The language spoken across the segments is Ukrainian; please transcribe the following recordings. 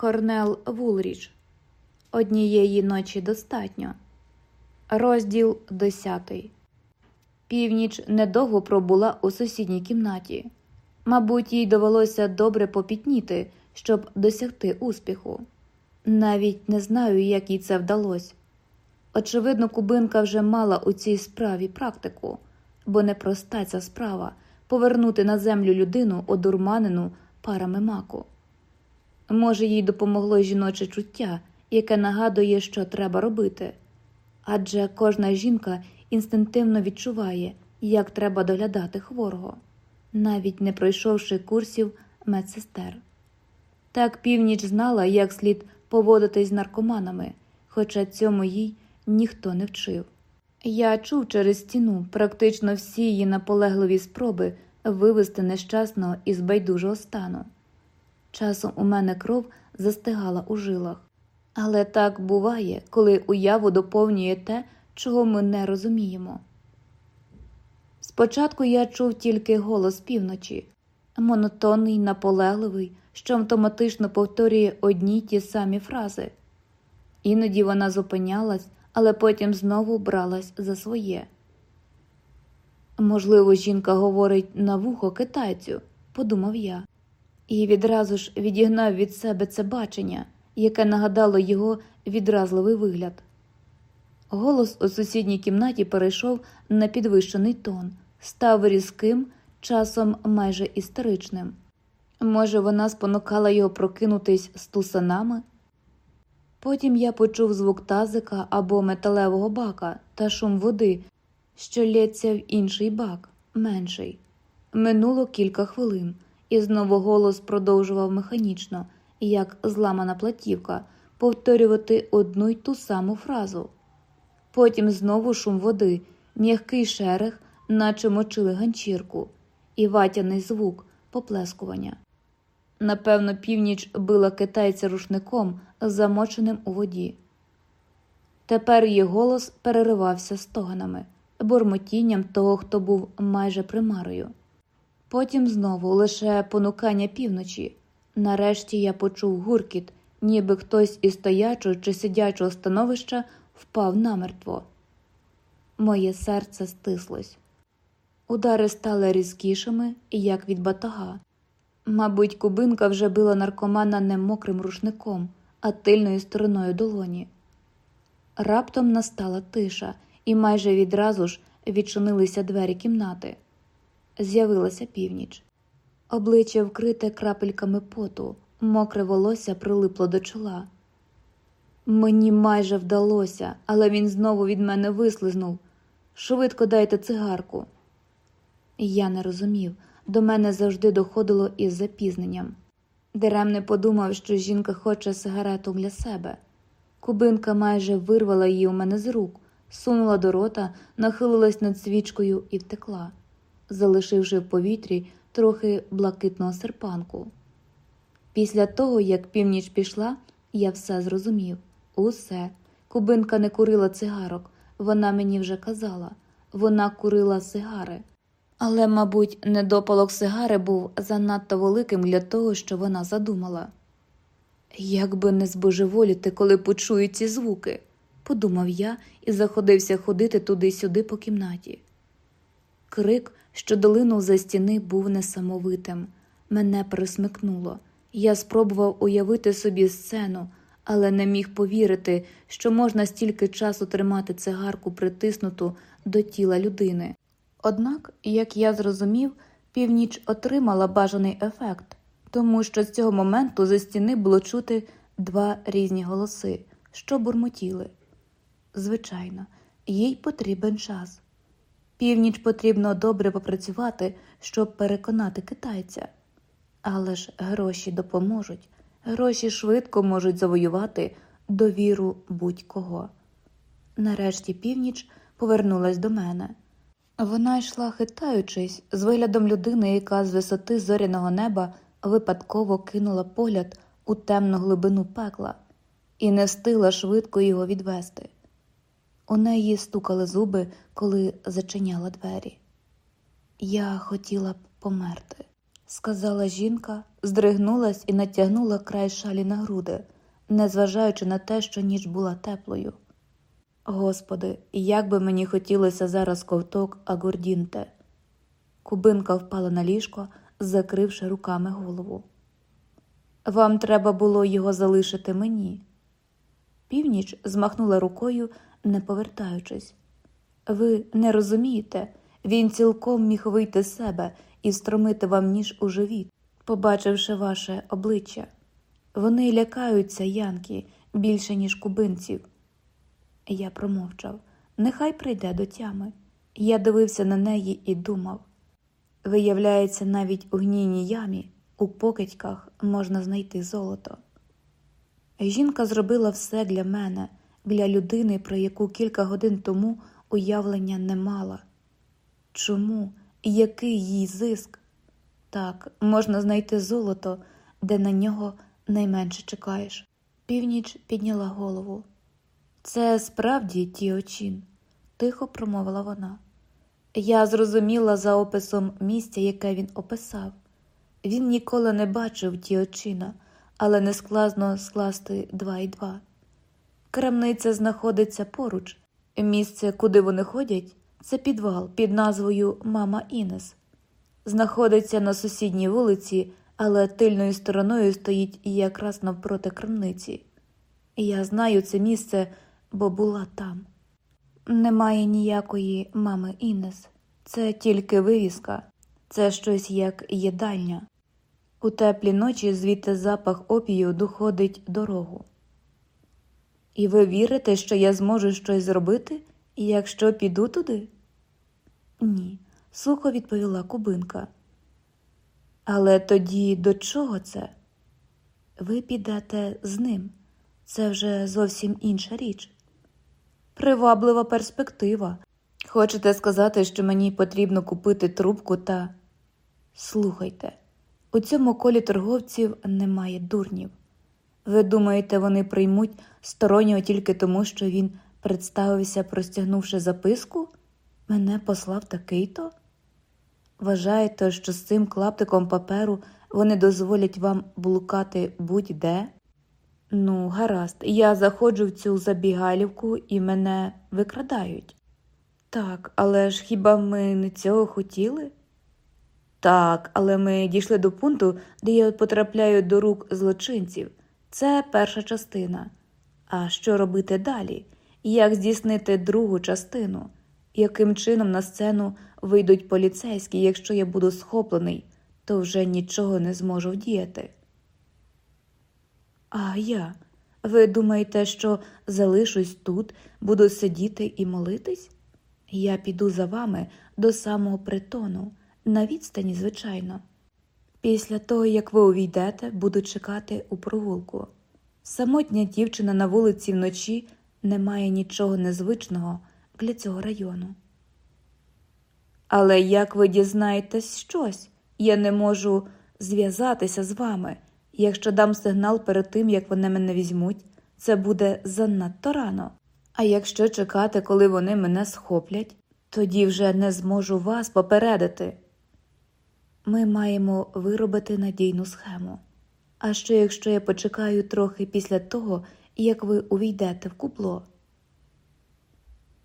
Корнел Вулріч. Однієї ночі достатньо. Розділ 10. Північ недовго пробула у сусідній кімнаті. Мабуть, їй довелося добре попітніти, щоб досягти успіху. Навіть не знаю, як їй це вдалося. Очевидно, кубинка вже мала у цій справі практику, бо непроста ця справа повернути на землю людину, одурманену парами маку. Може, їй допомогло жіноче чуття, яке нагадує, що треба робити. Адже кожна жінка інстинктивно відчуває, як треба доглядати хворого, навіть не пройшовши курсів медсестер. Так північ знала, як слід поводитись з наркоманами, хоча цьому їй ніхто не вчив. Я чув через стіну практично всі її наполегливі спроби вивести нещасного із байдужого стану. Часом у мене кров застигала у жилах. Але так буває, коли уяву доповнює те, чого ми не розуміємо. Спочатку я чув тільки голос півночі, монотонний, наполегливий, що автоматично повторює одні й ті самі фрази. Іноді вона зупинялась, але потім знову бралась за своє. Можливо, жінка говорить на вухо китайцю, подумав я, і відразу ж відігнав від себе це бачення, яке нагадало його відразливий вигляд. Голос у сусідній кімнаті перейшов на підвищений тон, став різким, часом майже істеричним. Може, вона спонукала його прокинутись з тусанами? Потім я почув звук тазика або металевого бака та шум води, що лється в інший бак, менший. Минуло кілька хвилин, і знову голос продовжував механічно, як зламана платівка, повторювати одну й ту саму фразу. Потім знову шум води, м'який шерех, наче мочили ганчірку, і ватяний звук поплескування. Напевно, північ била китайця рушником, замоченим у воді. Тепер її голос переривався стоганами, бурмотінням того, хто був майже примарою. Потім знову лише понукання півночі. Нарешті я почув гуркіт, ніби хтось із стоячого чи сидячого становища впав намертво. Моє серце стислось. Удари стали різкішими, як від батога. Мабуть, кубинка вже била наркомана не мокрим рушником, а тильною стороною долоні. Раптом настала тиша, і майже відразу ж відчинилися двері кімнати. З'явилася північ. Обличчя вкрите крапельками поту, мокре волосся прилипло до чола. Мені майже вдалося, але він знову від мене вислизнув. Швидко дайте цигарку. Я не розумів, до мене завжди доходило із запізненням. Дерем не подумав, що жінка хоче сигарету для себе. Кубинка майже вирвала її у мене з рук, сунула до рота, нахилилась над свічкою і втекла, залишивши в повітрі трохи блакитного серпанку. Після того, як північ пішла, я все зрозумів. Усе. Кубинка не курила цигарок, вона мені вже казала, вона курила сигари. Але, мабуть, недопалок сигари був занадто великим для того, що вона задумала. Як би не збожеволіти, коли почую ці звуки, подумав я і заходився ходити туди-сюди по кімнаті. Крик, що долинув за стіни, був несамовитим. Мене присмикнуло. Я спробував уявити собі сцену, але не міг повірити, що можна стільки часу тримати цигарку притиснуту до тіла людини. Однак, як я зрозумів, північ отримала бажаний ефект, тому що з цього моменту за стіни було чути два різні голоси, що бурмотіли. Звичайно, їй потрібен час. Північ потрібно добре попрацювати, щоб переконати китайця. Але ж гроші допоможуть, гроші швидко можуть завоювати довіру будь-кого. Нарешті північ повернулась до мене. Вона йшла, хитаючись, з виглядом людини, яка з висоти зоряного неба випадково кинула погляд у темну глибину пекла і не встигла швидко його відвести. У неї стукали зуби, коли зачиняла двері. Я хотіла б померти. сказала жінка, здригнулась і натягнула край шалі на груди, незважаючи на те, що ніч була теплою. Господи, як би мені хотілося зараз ковток агурдінте. Кубинка впала на ліжко, закривши руками голову. Вам треба було його залишити мені. Північ змахнула рукою, не повертаючись. Ви не розумієте, він цілком міг вийти з себе і встромити вам ніж у живіт, побачивши ваше обличчя. Вони лякаються янки більше, ніж кубинців. Я промовчав. Нехай прийде до тями. Я дивився на неї і думав. Виявляється, навіть у гнійній ямі, у покидьках можна знайти золото. Жінка зробила все для мене, для людини, про яку кілька годин тому уявлення не мала. Чому і який їй зиск? Так, можна знайти золото, де на нього найменше чекаєш. Північ підняла голову. Це справді ті Тіочин, тихо промовила вона. Я зрозуміла за описом місця, яке він описав. Він ніколи не бачив ті Тіочина, але не складно скласти два і два. Крамниця знаходиться поруч. Місце, куди вони ходять, це підвал під назвою Мама Інес. Знаходиться на сусідній вулиці, але тильною стороною стоїть якраз навпроти крамниці. Я знаю це місце, бо була там. Немає ніякої мами Інес, це тільки вивіска, це щось як їдальня. У теплі ночі звідти запах опію доходить дорогу. І ви вірите, що я зможу щось зробити, якщо піду туди? Ні, сухо відповіла кубинка. Але тоді до чого це? Ви підете з ним. Це вже зовсім інша річ. Приваблива перспектива. Хочете сказати, що мені потрібно купити трубку та. Слухайте, у цьому колі торговців немає дурнів. Ви думаєте, вони приймуть стороннього тільки тому, що він представився, простягнувши записку? Мене послав такий-то? Вважаєте, що з цим клаптиком паперу вони дозволять вам блукати будь-де? Ну, гаразд, я заходжу в цю забігалівку і мене викрадають. Так, але ж хіба ми не цього хотіли? Так, але ми дійшли до пункту, де я потрапляю до рук злочинців. Це перша частина. А що робити далі? Як здійснити другу частину? Яким чином на сцену вийдуть поліцейські, якщо я буду схоплений, то вже нічого не зможу вдіяти? А я? Ви думаєте, що залишусь тут, буду сидіти і молитись? Я піду за вами до самого притону, на відстані, звичайно. Після того, як ви увійдете, буду чекати у провулку. Самотня дівчина на вулиці вночі не має нічого незвичного для цього району. Але як ви дізнаєтесь щось, я не можу зв'язатися з вами. Якщо дам сигнал перед тим, як вони мене візьмуть, це буде занадто рано. А якщо чекати, коли вони мене схоплять, тоді вже не зможу вас попередити. Ми маємо виробити надійну схему. А що, якщо я почекаю трохи після того, як ви увійдете в кубло?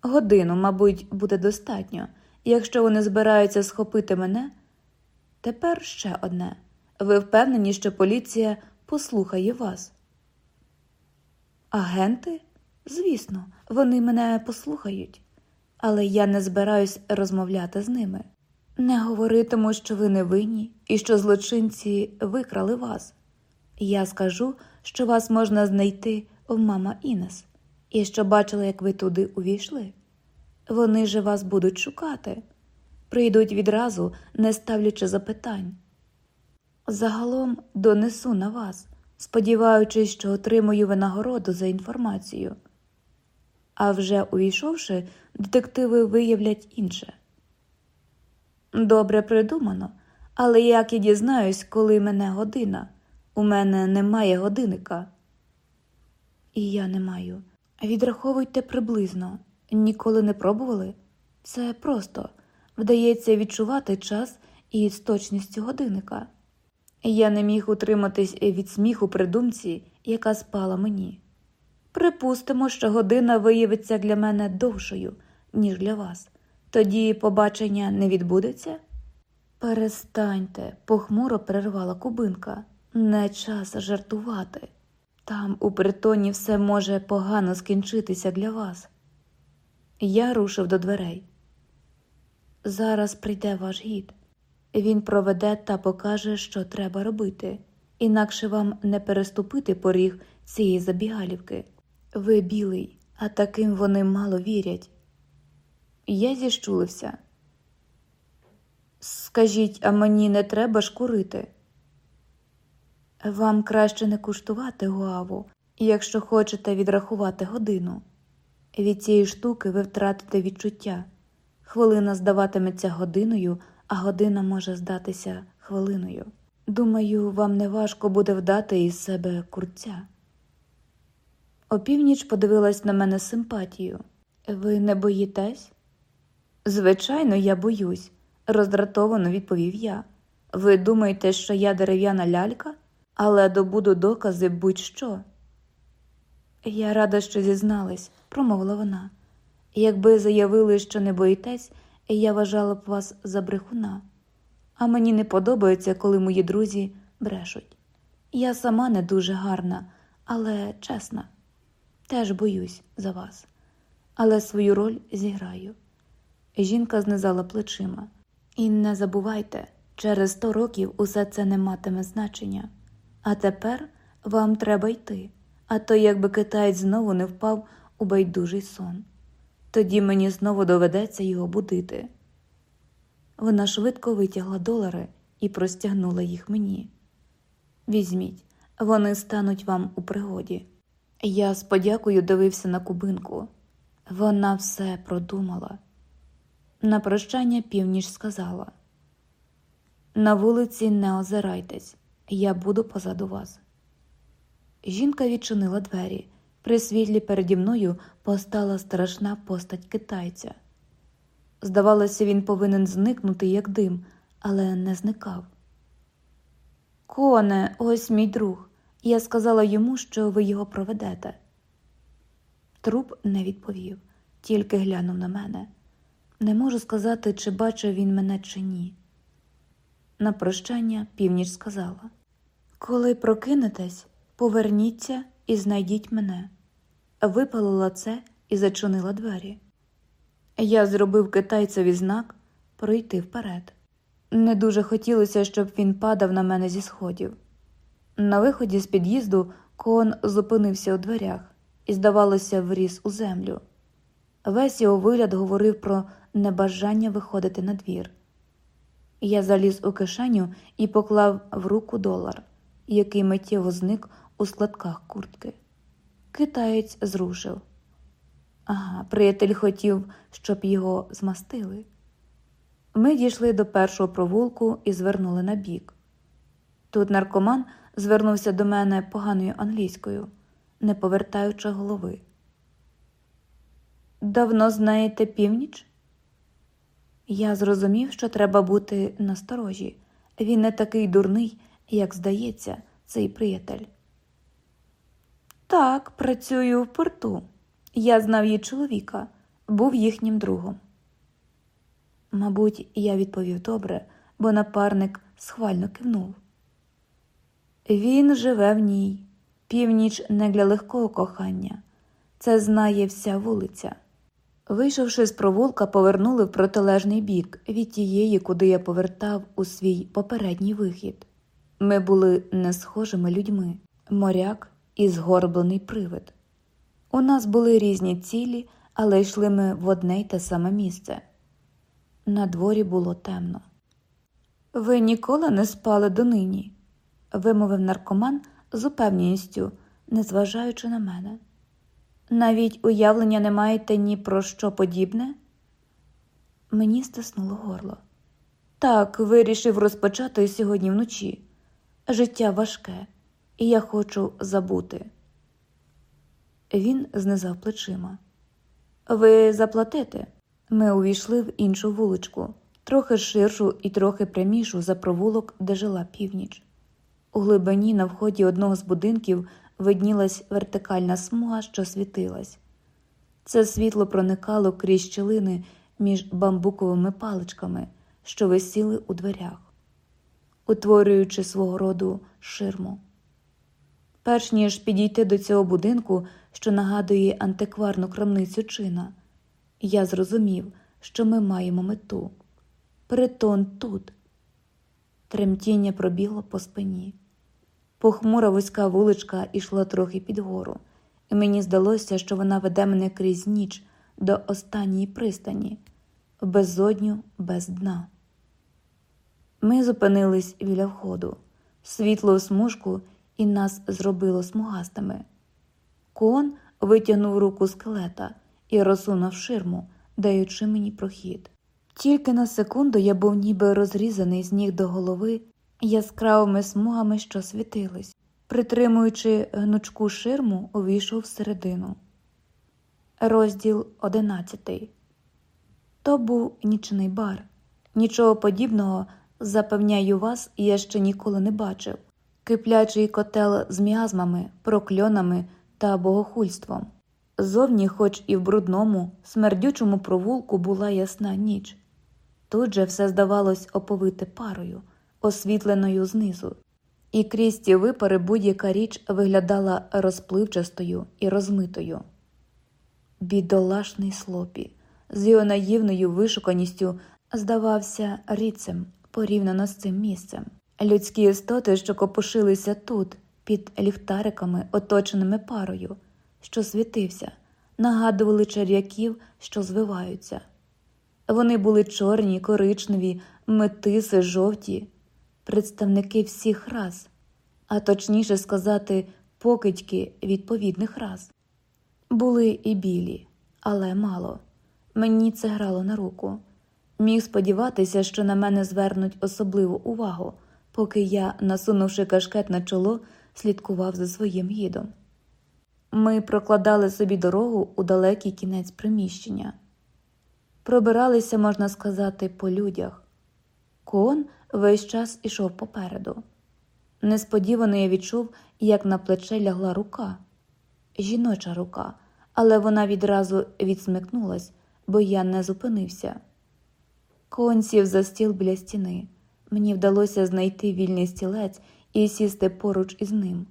Годину, мабуть, буде достатньо. Якщо вони збираються схопити мене, тепер ще одне. Ви впевнені, що поліція послухає вас? Агенти? Звісно, вони мене послухають, але я не збираюсь розмовляти з ними. Не говоритиму, що ви не винні і що злочинці викрали вас. Я скажу, що вас можна знайти в мама Інес, і що бачила, як ви туди увійшли. Вони же вас будуть шукати, прийдуть відразу, не ставлячи запитань. Загалом донесу на вас, сподіваючись, що отримую винагороду за інформацію. А вже увійшовши, детективи виявлять інше. Добре придумано, але як я дізнаюсь, коли мене година? У мене немає годинника. І я не маю. Відраховуйте приблизно. Ніколи не пробували? Це просто вдається відчувати час і з точністю годинника. Я не міг утриматись від сміху при думці, яка спала мені. Припустимо, що година виявиться для мене довшою, ніж для вас. Тоді побачення не відбудеться? Перестаньте, похмуро перервала кубинка. Не час жартувати. Там у притоні все може погано скінчитися для вас. Я рушив до дверей. Зараз прийде ваш гід. Він проведе та покаже, що треба робити, інакше вам не переступити поріг цієї забігалівки. Ви білий, а таким вони мало вірять. Я зіщулився. Скажіть, а мені не треба ж курити? Вам краще не куштувати гуаву, якщо хочете відрахувати годину. Від цієї штуки ви втратите відчуття. Хвилина здаватиметься годиною, а година може здатися хвилиною. Думаю, вам не важко буде вдати із себе курця. Опівніч подивилась на мене з симпатією. Ви не боїтесь? Звичайно, я боюсь, роздратовано відповів я. Ви думаєте, що я дерев'яна лялька, але добуду докази будь-що. Я рада, що зізнались, промовила вона. Якби заявили, що не боїтесь, я вважала б вас за брехуна. А мені не подобається, коли мої друзі брешуть. Я сама не дуже гарна, але чесна. Теж боюсь за вас, але свою роль зіграю. Жінка знизала плечима. І не забувайте, через сто років усе це не матиме значення. А тепер вам треба йти, а то якби китаєць знову не впав у байдужий сон. Тоді мені знову доведеться його будити. Вона швидко витягла долари і простягнула їх мені. Візьміть, вони стануть вам у пригоді. Я з подякою дивився на кубинку. Вона все продумала. На прощання північ сказала: На вулиці не озирайтесь, я буду позаду вас. Жінка відчинила двері. При світлі переді мною постала страшна постать китайця. Здавалося, він повинен зникнути, як дим, але не зникав. Коне, ось мій друг. Я сказала йому, що ви його проведете. Труп не відповів, тільки глянув на мене. Не можу сказати, чи бачив він мене, чи ні. На прощання північ сказала Коли прокинетесь, поверніться і знайдіть мене. Випалила це і зачинила двері. Я зробив китайцеві знак пройти вперед. Не дуже хотілося, щоб він падав на мене зі сходів. На виході з під'їзду кон зупинився у дверях і, здавалося, вріс у землю. Весь його вигляд говорив про небажання виходити на двір. Я заліз у кишеню і поклав в руку долар, який миттєво зник у складках куртки. Китаєць зрушив. Ага, приятель хотів, щоб його змастили. Ми дійшли до першого провулку і звернули на бік. Тут наркоман звернувся до мене поганою англійською, не повертаючи голови. Давно знаєте північ? Я зрозумів, що треба бути насторожі. Він не такий дурний, як здається, цей приятель. Так, працюю в порту. Я знав її чоловіка, був їхнім другом. Мабуть, я відповів добре, бо напарник схвально кивнув. Він живе в ній, північ не для легкого кохання, це знає вся вулиця. Вийшовши з провулка, повернули в протилежний бік від тієї, куди я повертав у свій попередній вихід. Ми були не схожими людьми, моряк і згорблений привид. У нас були різні цілі, але йшли ми в одне й те саме місце. На дворі було темно. Ви ніколи не спали донині, вимовив наркоман з упевненістю, незважаючи на мене. Навіть уявлення не маєте ні про що подібне? Мені стиснуло горло. Так, вирішив розпочати сьогодні вночі. Життя важке, і я хочу забути. Він знизав плечима. Ви заплатите? Ми увійшли в іншу вуличку, трохи ширшу і трохи прямішу за провулок, де жила північ. У глибині на вході одного з будинків виднілась вертикальна смуга, що світилась. Це світло проникало крізь щілини між бамбуковими паличками, що висіли у дверях, утворюючи свого роду ширму. Перш ніж підійти до цього будинку, що нагадує антикварну крамницю чина, я зрозумів, що ми маємо мету. Притон тут. Тремтіння пробігло по спині. Похмура вузька вуличка йшла трохи під гору, і мені здалося, що вона веде мене крізь ніч до останньої пристані, безодню без дна. Ми зупинились біля входу, світло у смужку і нас зробило смугастими. Кон витягнув руку скелета і розсунув ширму, даючи мені прохід. Тільки на секунду я був ніби розрізаний з ніг до голови яскравими смугами, що світились. Притримуючи гнучку ширму, увійшов всередину. Розділ одинадцятий. То був нічний бар. Нічого подібного, запевняю вас, я ще ніколи не бачив. Киплячий котел з міазмами, прокльонами та богохульством. Зовні, хоч і в брудному, смердючому провулку була ясна ніч. Тут же все здавалось оповите парою, освітленою знизу, і крізь ті випари будь-яка річ виглядала розпливчастою і розмитою. Бідолашний слопі, з його наївною вишуканістю здавався ріцем порівняно з цим місцем. Людські істоти, що копошилися тут, під ліхтариками, оточеними парою, що світився, нагадували черв'яків, що звиваються. Вони були чорні, коричневі, метиси, жовті, представники всіх рас, а точніше сказати, покидьки відповідних рас. Були і білі, але мало. Мені це грало на руку. Міг сподіватися, що на мене звернуть особливу увагу, поки я, насунувши кашкет на чоло, слідкував за своїм гідом. Ми прокладали собі дорогу у далекий кінець приміщення, пробиралися, можна сказати, по людях. Кон весь час ішов попереду. Несподівано я відчув, як на плече лягла рука, жіноча рука, але вона відразу відсмикнулась, бо я не зупинився. Кон сів за стіл біля стіни. Мені вдалося знайти вільний стілець і сісти поруч із ним.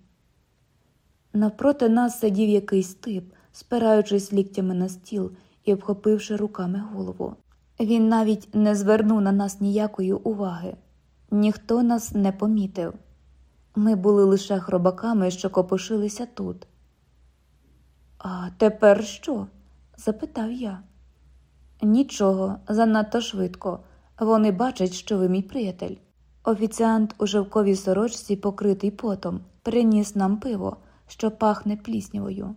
Навпроти нас сидів якийсь тип, спираючись ліктями на стіл і обхопивши руками голову. Він навіть не звернув на нас ніякої уваги, ніхто нас не помітив. Ми були лише хробаками, що копошилися тут. А тепер що? запитав я. Нічого, занадто швидко. Вони бачать, що ви мій приятель. Офіціант у жовковій сорочці, покритий потом, приніс нам пиво, що пахне пліснявою.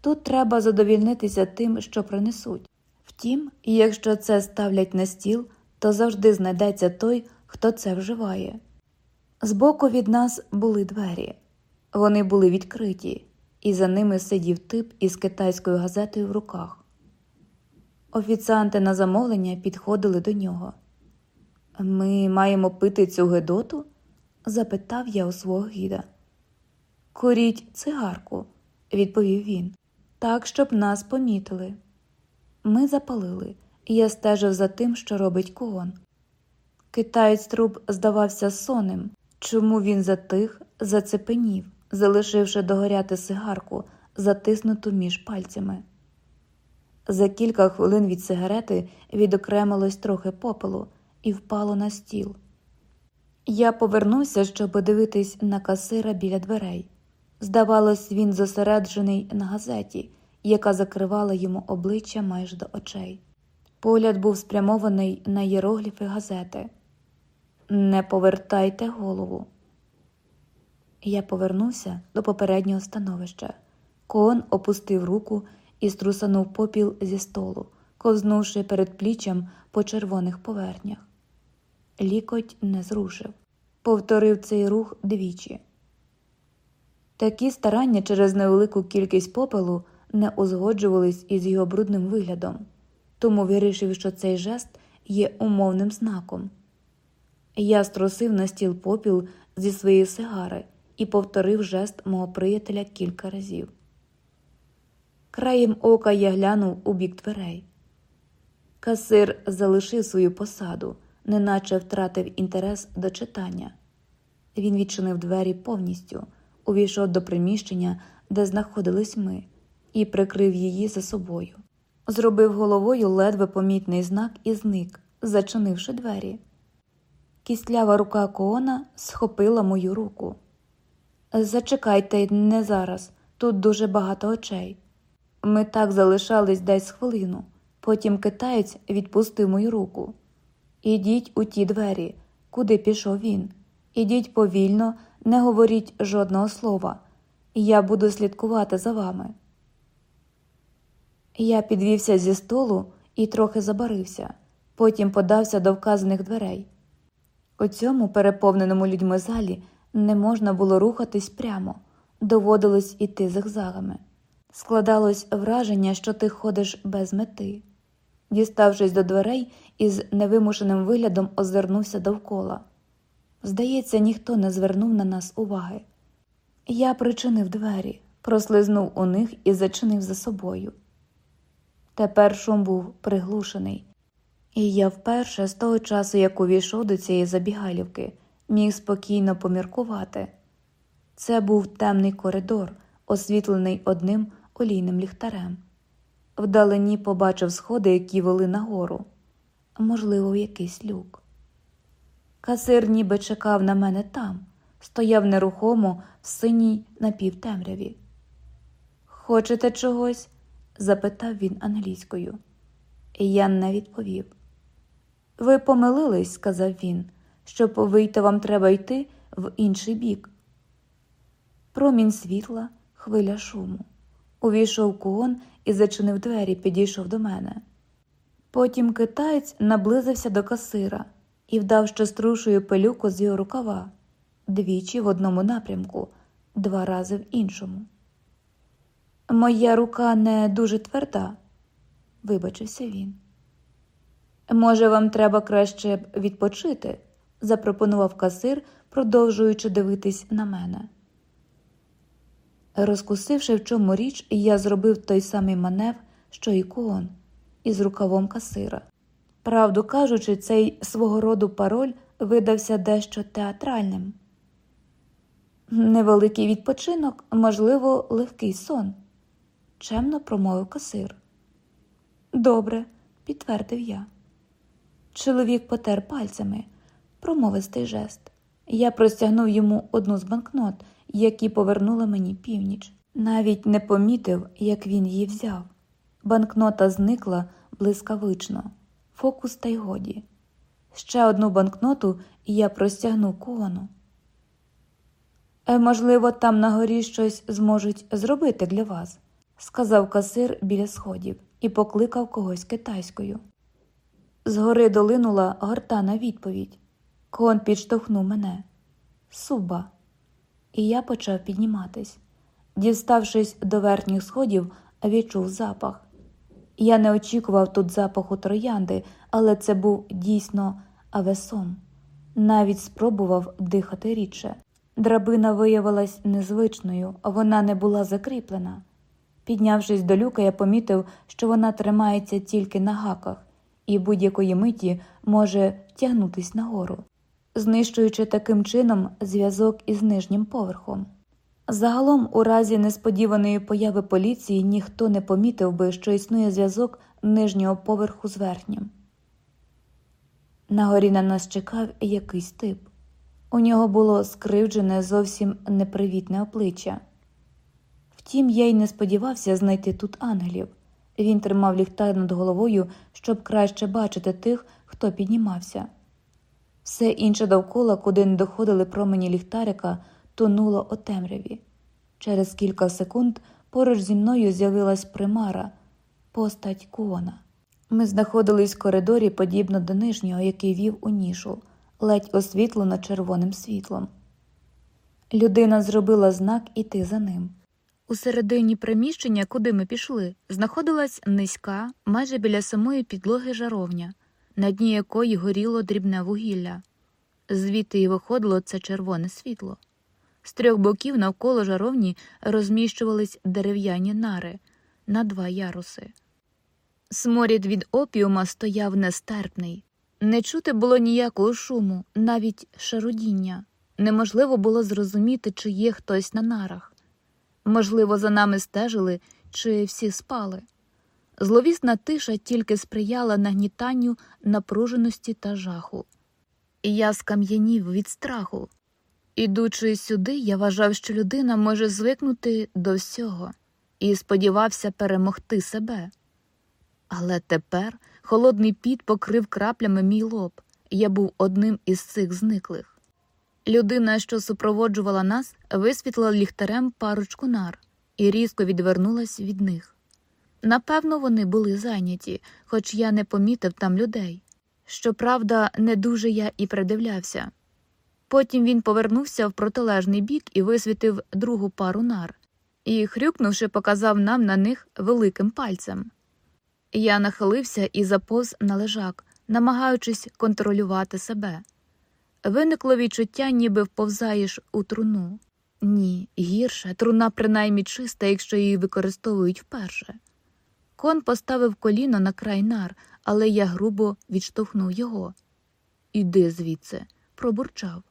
Тут треба задовільнитися тим, що принесуть. Втім, якщо це ставлять на стіл, то завжди знайдеться той, хто це вживає. Збоку від нас були двері, вони були відкриті, і за ними сидів тип із китайською газетою в руках. Офіціанти на замовлення підходили до нього. Ми маємо пити цю гедоту? запитав я у свого гіда. Куріть цигарку, відповів він, так, щоб нас помітили. Ми запалили, і я стежив за тим, що робить когон. Китаєць труб здавався сонним, чому він затих, зацепенів, залишивши догоряти сигарку, затиснуту між пальцями. За кілька хвилин від сигарети відокремилось трохи попелу і впало на стіл. Я повернувся, щоб подивитись на касира біля дверей. Здавалось, він зосереджений на газеті, яка закривала йому обличчя майже до очей. Погляд був спрямований на єрогліфи газети. Не повертайте голову. Я повернувся до попереднього становища. Коон опустив руку і струсанув попіл зі столу, ковзнувши перед пліччям по червоних поверхнях. Лікоть не зрушив, повторив цей рух двічі. Такі старання через невелику кількість попелу не узгоджувались із його брудним виглядом, тому вирішив, що цей жест є умовним знаком. Я струсив на стіл попіл зі своєї сигари і повторив жест мого приятеля кілька разів. Краєм ока я глянув у бік дверей. Касир залишив свою посаду, неначе втратив інтерес до читання. Він відчинив двері повністю, увійшов до приміщення, де знаходились ми, і прикрив її за собою. Зробив головою ледве помітний знак і зник, зачинивши двері. Кістлява рука Коона схопила мою руку. Зачекайте, не зараз, тут дуже багато очей. Ми так залишались десь хвилину, потім китаєць відпустив мою руку. Ідіть у ті двері, куди пішов він. Ідіть повільно, не говоріть жодного слова, я буду слідкувати за вами. Я підвівся зі столу і трохи забарився, потім подався до вказаних дверей. У цьому переповненому людьми залі не можна було рухатись прямо, доводилось іти зигзагами. Складалось враження, що ти ходиш без мети. Діставшись до дверей, із невимушеним виглядом озирнувся довкола. Здається, ніхто не звернув на нас уваги. Я причинив двері, прослизнув у них і зачинив за собою. Тепер шум був приглушений, і я вперше з того часу, як увійшов до цієї забігалівки, міг спокійно поміркувати. Це був темний коридор, освітлений одним олійним ліхтарем. Вдалині побачив сходи, які вели нагору, можливо, якийсь люк. Касир ніби чекав на мене там, стояв нерухомо в синій напівтемряві. Хочете чогось? Запитав він англійською. І я не відповів. Ви помилились, сказав він, щоб вийти вам треба йти в інший бік. Промінь світла, хвиля шуму. Увійшов куон і зачинив двері, підійшов до мене. Потім китаєць наблизився до касира і вдав, що струшує пилюку з його рукава двічі в одному напрямку, два рази в іншому. Моя рука не дуже тверда, вибачився він. Може, вам треба краще відпочити? запропонував касир, продовжуючи дивитись на мене. Розкусивши, в чому річ, я зробив той самий манев, що і куон, із рукавом касира. Правду кажучи, цей свого роду пароль видався дещо театральним. Невеликий відпочинок, можливо, легкий сон, чемно промовив касир. Добре, підтвердив я. Чоловік потер пальцями, промовистий жест. Я простягнув йому одну з банкнот, які повернула мені північ. Навіть не помітив, як він її взяв. Банкнота зникла блискавично, фокус та й годі. Ще одну банкноту я простягнув кону. Е, можливо, там на горі щось зможуть зробити для вас, сказав касир біля сходів і покликав когось китайською. Згори долинула гортана відповідь. Кон підштовхнув мене. Суба. І я почав підніматись. Діставшись до верхніх сходів, відчув запах. Я не очікував тут запаху троянди, але це був дійсно авесом. Навіть спробував дихати рідше. Драбина виявилась незвичною, вона не була закріплена. Піднявшись до люка, я помітив, що вона тримається тільки на гаках і будь-якої миті може втягнутись нагору, знищуючи таким чином зв'язок із нижнім поверхом. Загалом, у разі несподіваної появи поліції, ніхто не помітив би, що існує зв'язок нижнього поверху з верхнім. На горі на нас чекав якийсь тип. У нього було скривджене зовсім непривітне обличчя. Втім, я й не сподівався знайти тут ангелів. Він тримав ліхтар над головою, щоб краще бачити тих, хто піднімався. Все інше довкола, куди не доходили промені ліхтарика, тонуло у темряві. Через кілька секунд поруч зі мною з'явилась примара, постать куона. Ми знаходились в коридорі, подібно до нижнього, який вів у нішу, ледь освітлено червоним світлом. Людина зробила знак іти за ним. У середині приміщення, куди ми пішли, знаходилась низька, майже біля самої підлоги жаровня, на дні якої горіло дрібне вугілля. звідти й виходило це червоне світло. З трьох боків навколо жаровні розміщувались дерев'яні нари на два яруси. Сморід від опіума стояв нестерпний. Не чути було ніякого шуму, навіть шарудіння. Неможливо було зрозуміти, чи є хтось на нарах. Можливо, за нами стежили, чи всі спали. Зловісна тиша тільки сприяла нагнітанню напруженості та жаху. І я скам'янів від страху. Ідучи сюди, я вважав, що людина може звикнути до всього і сподівався перемогти себе. Але тепер холодний піт покрив краплями мій лоб, я був одним із цих зниклих. Людина, що супроводжувала нас, висвітлила ліхтарем парочку нар і різко відвернулась від них. Напевно, вони були зайняті, хоч я не помітив там людей. Щоправда, не дуже я і придивлявся. Потім він повернувся в протилежний бік і висвітив другу пару нар, і, хрюкнувши, показав нам на них великим пальцем. Я нахилився і заповз на лежак, намагаючись контролювати себе. Виникло відчуття, ніби вповзаєш у труну. Ні, гірше, труна принаймні чиста, якщо її використовують вперше. Кон поставив коліно на край нар, але я грубо відштовхнув його. Іди звідси, пробурчав.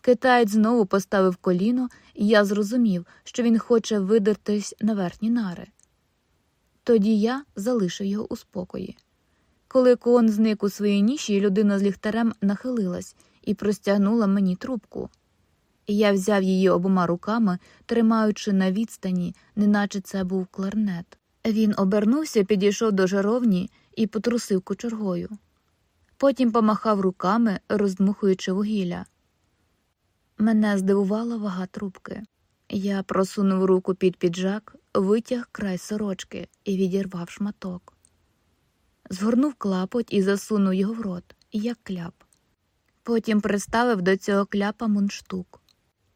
Китаєць знову поставив коліно, і я зрозумів, що він хоче видертись на верхні нари. Тоді я залишив його у спокої. Коли кон зник у своїй ніші, людина з ліхтарем нахилилась і простягнула мені трубку. Я взяв її обома руками, тримаючи на відстані, неначе це був кларнет. Він обернувся, підійшов до жаровні і потрусив кочергою. Потім помахав руками, роздмухуючи вугілля. Мене здивувала вага трубки. Я просунув руку під піджак, витяг край сорочки і відірвав шматок. Згорнув клапоть і засунув його в рот, як кляп. Потім приставив до цього кляпа мундштук.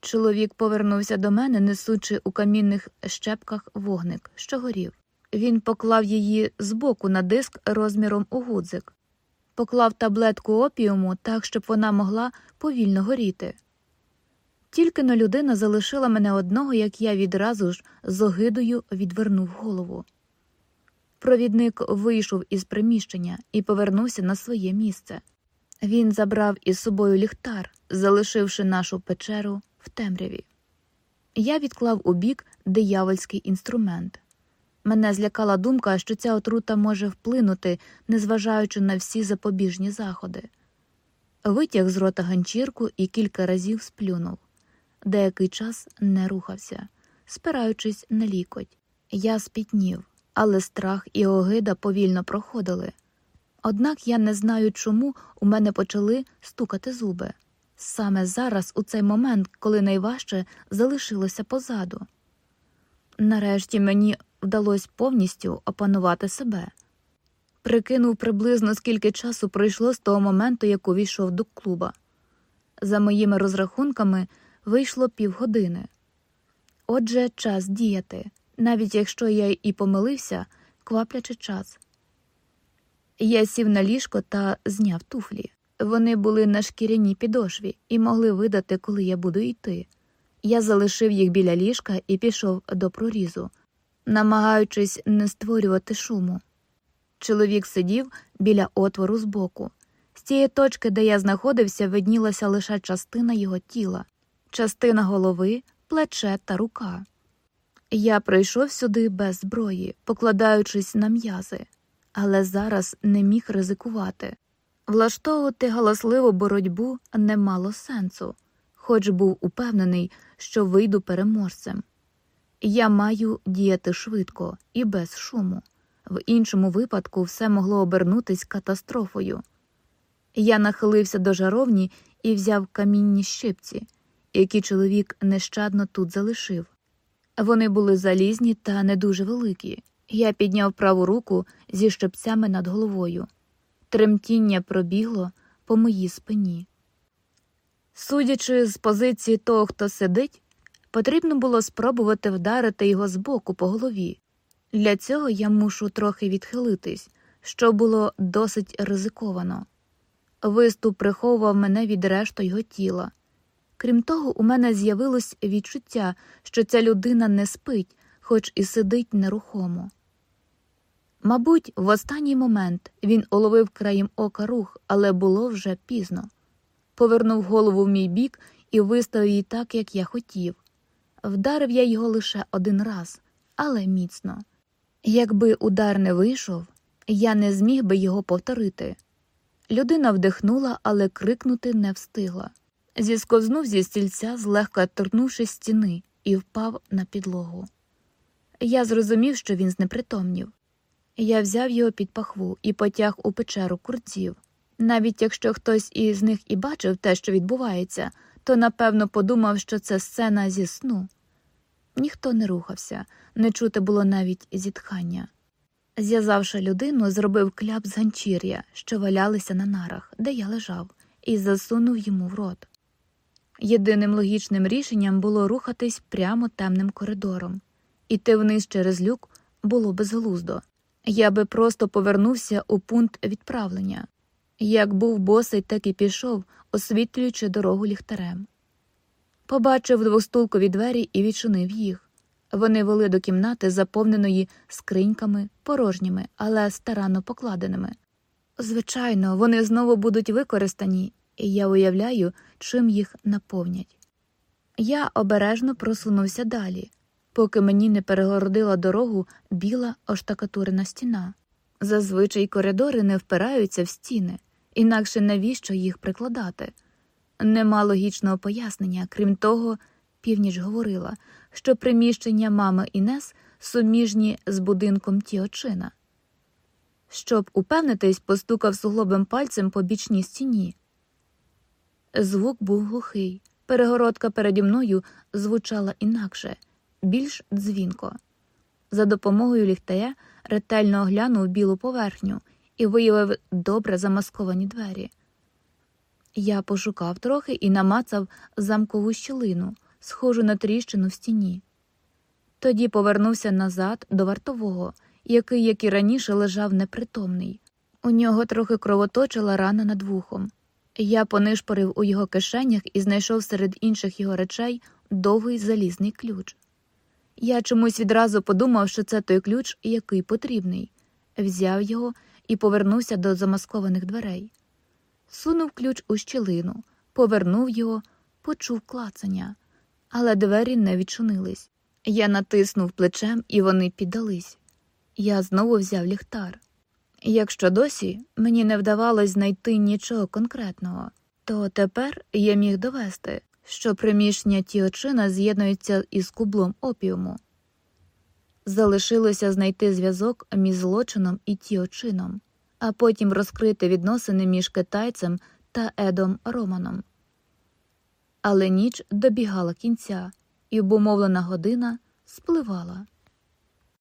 Чоловік повернувся до мене, несучи у камінних щепках вогник, що горів. Він поклав її збоку на диск розміром у гудзик, поклав таблетку опіуму так, щоб вона могла повільно горіти. Тільки но людина залишила мене одного, як я відразу ж з огидою відвернув голову. Провідник вийшов із приміщення і повернувся на своє місце. Він забрав із собою ліхтар, залишивши нашу печеру в темряві. Я відклав у бік диявольський інструмент. Мене злякала думка, що ця отрута може вплинути, незважаючи на всі запобіжні заходи. Витяг з рота ганчірку і кілька разів сплюнув. Деякий час не рухався, спираючись на лікоть. Я спітнів, але страх і огида повільно проходили. Однак я не знаю, чому у мене почали стукати зуби. Саме зараз, у цей момент, коли найважче залишилося позаду. Нарешті мені вдалося повністю опанувати себе. Прикинув приблизно скільки часу пройшло з того моменту, як увійшов до клуба. За моїми розрахунками, вийшло півгодини. Отже, час діяти, навіть якщо я і помилився, кваплячи час. Я сів на ліжко та зняв туфлі. Вони були на шкіряній підошві і могли видати, коли я буду йти. Я залишив їх біля ліжка і пішов до прорізу, намагаючись не створювати шуму. Чоловік сидів біля отвору збоку. З цієї точки, де я знаходився, виднілася лише частина його тіла, частина голови, плече та рука. Я прийшов сюди без зброї, покладаючись на м'язи, але зараз не міг ризикувати. Влаштовувати галасливу боротьбу не мало сенсу, хоч був упевнений, що вийду переможцем. Я маю діяти швидко і без шуму. В іншому випадку все могло обернутись катастрофою. Я нахилився до жаровні і взяв камінні щипці, які чоловік нещадно тут залишив. Вони були залізні та не дуже великі. Я підняв праву руку зі щепцями над головою. Тремтіння пробігло по моїй спині. Судячи з позиції того, хто сидить, потрібно було спробувати вдарити його збоку по голові. Для цього я мушу трохи відхилитись, що було досить ризиковано. Виступ приховував мене від решту його тіла. Крім того, у мене з'явилось відчуття, що ця людина не спить, хоч і сидить нерухомо. Мабуть, в останній момент він уловив краєм ока рух, але було вже пізно. Повернув голову в мій бік і виставив її так, як я хотів. Вдарив я його лише один раз, але міцно. Якби удар не вийшов, я не зміг би його повторити. Людина вдихнула, але крикнути не встигла. Зісковзнув зі стільця, злегка торкнувши стіни, і впав на підлогу. Я зрозумів, що він знепритомнів. Я взяв його під пахву і потяг у печеру курців. Навіть якщо хтось із них і бачив те, що відбувається, то напевно подумав, що це сцена зі сну. Ніхто не рухався, не чути було навіть зітхання. Зв'язавши людину, зробив кляп з ганчір'я, що валялися на нарах, де я лежав, і засунув йому в рот. Єдиним логічним рішенням було рухатись прямо темним коридором. Іти вниз через люк було безглуздо. Я би просто повернувся у пункт відправлення. Як був босий, так і пішов, освітлюючи дорогу ліхтарем. Побачив двостулкові двері і відчинив їх. Вони вели до кімнати, заповненої скриньками, порожніми, але старанно покладеними. Звичайно, вони знову будуть використані, і я уявляю, чим їх наповнять. Я обережно просунувся далі, поки мені не перегородила дорогу біла оштакатурена стіна. Зазвичай коридори не впираються в стіни, інакше навіщо їх прикладати? Нема логічного пояснення, крім того, північ говорила, що приміщення мами Інес суміжні з будинком Тіочина. Щоб упевнитись, постукав суглобим пальцем по бічній стіні. Звук був глухий, перегородка переді мною звучала інакше, більш дзвінко. За допомогою ліхтаря ретельно оглянув білу поверхню і виявив добре замасковані двері. Я пошукав трохи і намацав замкову щілину, схожу на тріщину в стіні. Тоді повернувся назад до вартового, який, як і раніше, лежав непритомний. У нього трохи кровоточила рана над вухом. Я понишпорив у його кишенях і знайшов серед інших його речей довгий залізний ключ. Я чомусь відразу подумав, що це той ключ, який потрібний, взяв його і повернувся до замаскованих дверей. Сунув ключ у щілину, повернув його, почув клацання, але двері не відчинились. Я натиснув плечем, і вони піддались. Я знову взяв ліхтар. Якщо досі мені не вдавалось знайти нічого конкретного, то тепер я міг довести, що приміщення тіочина з'єднується із кублом опіуму. Залишилося знайти зв'язок між злочином і тіочином, а потім розкрити відносини між китайцем та Едом Романом. Але ніч добігала кінця, і обумовлена година спливала.